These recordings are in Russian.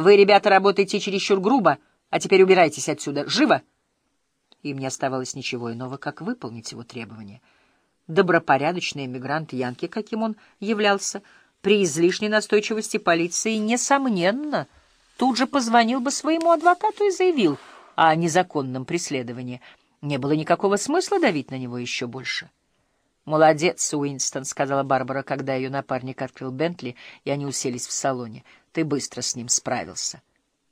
Вы, ребята, работаете чересчур грубо, а теперь убирайтесь отсюда. Живо!» Им не оставалось ничего иного, как выполнить его требования. Добропорядочный эмигрант Янки, каким он являлся, при излишней настойчивости полиции, несомненно, тут же позвонил бы своему адвокату и заявил о незаконном преследовании. Не было никакого смысла давить на него еще больше. «Молодец, Уинстон», — сказала Барбара, когда ее напарник открыл Бентли, и они уселись в салоне. «Ты быстро с ним справился».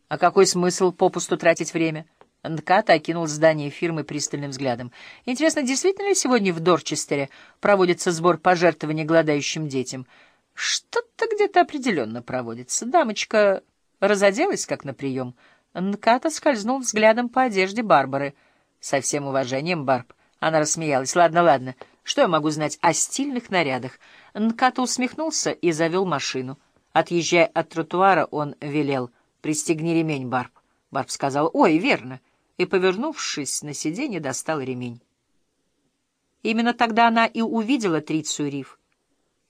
«А какой смысл попусту тратить время?» Нката окинул здание фирмы пристальным взглядом. «Интересно, действительно ли сегодня в Дорчестере проводится сбор пожертвований голодающим детям?» «Что-то где-то определенно проводится. Дамочка разоделась, как на прием». Нката скользнул взглядом по одежде Барбары. «Со всем уважением, Барб». Она рассмеялась. «Ладно, ладно. Что я могу знать о стильных нарядах?» Нката усмехнулся и завел машину. Отъезжая от тротуара, он велел. «Пристегни ремень, Барб». Барб сказал «Ой, верно» и, повернувшись на сиденье, достал ремень. Именно тогда она и увидела Трицию Риф.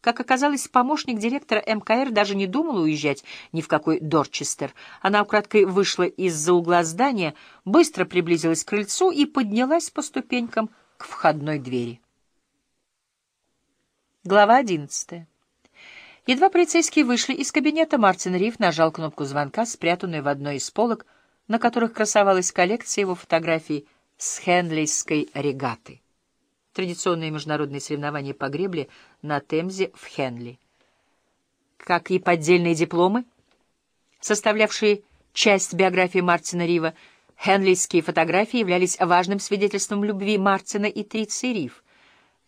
Как оказалось, помощник директора МКР даже не думала уезжать ни в какой Дорчестер. Она украдкой вышла из-за угла здания, быстро приблизилась к крыльцу и поднялась по ступенькам к входной двери. Глава одиннадцатая. Едва полицейские вышли из кабинета, Мартин Риф нажал кнопку звонка, спрятанную в одной из полок, на которых красовалась коллекция его фотографий с Хенлейской регаты. Традиционные международные соревнования по гребле на Темзе в Хенли. Как и поддельные дипломы, составлявшие часть биографии Мартина Рива, Хенлийские фотографии являлись важным свидетельством любви Мартина и Трицы Рив.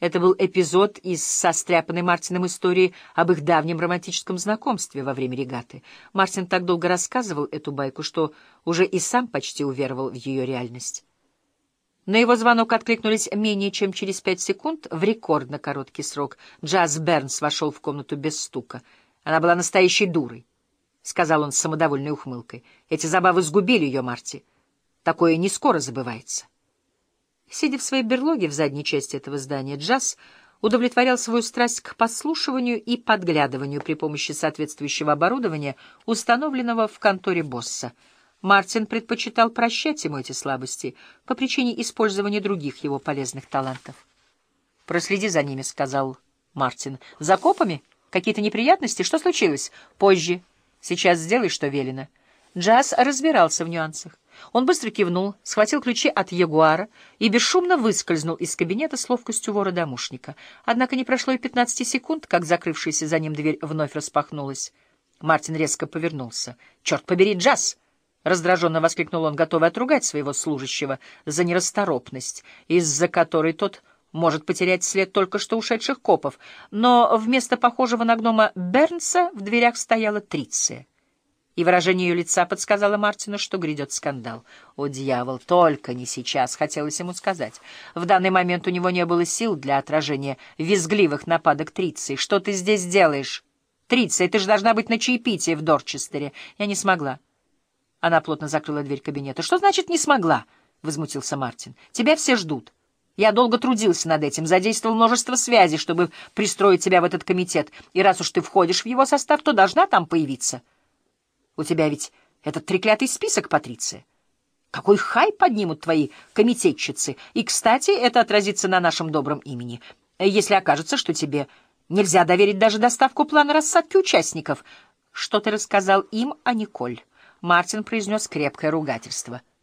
Это был эпизод из состряпанной Мартином истории об их давнем романтическом знакомстве во время регаты. Мартин так долго рассказывал эту байку, что уже и сам почти уверовал в ее реальность. На его звонок откликнулись менее чем через пять секунд в рекордно короткий срок. Джаз Бернс вошел в комнату без стука. Она была настоящей дурой, — сказал он с самодовольной ухмылкой. Эти забавы сгубили ее, Марти. Такое не скоро забывается. Сидя в своей берлоге в задней части этого здания, Джаз удовлетворял свою страсть к подслушиванию и подглядыванию при помощи соответствующего оборудования, установленного в конторе босса. Мартин предпочитал прощать ему эти слабости по причине использования других его полезных талантов. «Проследи за ними», — сказал Мартин. «За копами? Какие-то неприятности? Что случилось? Позже. Сейчас сделай, что велено». Джаз разбирался в нюансах. Он быстро кивнул, схватил ключи от Ягуара и бесшумно выскользнул из кабинета с ловкостью вора-домушника. Однако не прошло и пятнадцати секунд, как закрывшаяся за ним дверь вновь распахнулась. Мартин резко повернулся. «Черт побери, Джаз!» — раздраженно воскликнул он, готовый отругать своего служащего за нерасторопность, из-за которой тот может потерять след только что ушедших копов. Но вместо похожего на гнома Бернса в дверях стояла Триция и выражение ее лица подсказало Мартину, что грядет скандал. «О, дьявол, только не сейчас!» — хотелось ему сказать. В данный момент у него не было сил для отражения визгливых нападок Триции. «Что ты здесь делаешь?» «Триция, ты же должна быть на чаепитии в Дорчестере». Я не смогла. Она плотно закрыла дверь кабинета. «Что значит «не смогла»?» — возмутился Мартин. «Тебя все ждут. Я долго трудился над этим, задействовал множество связей, чтобы пристроить тебя в этот комитет. И раз уж ты входишь в его состав, то должна там появиться». У тебя ведь этот треклятый список, Патриция. Какой хай поднимут твои комитетчицы. И, кстати, это отразится на нашем добром имени. Если окажется, что тебе нельзя доверить даже доставку плана рассадки участников. Что ты рассказал им о Николь? Мартин произнес крепкое ругательство —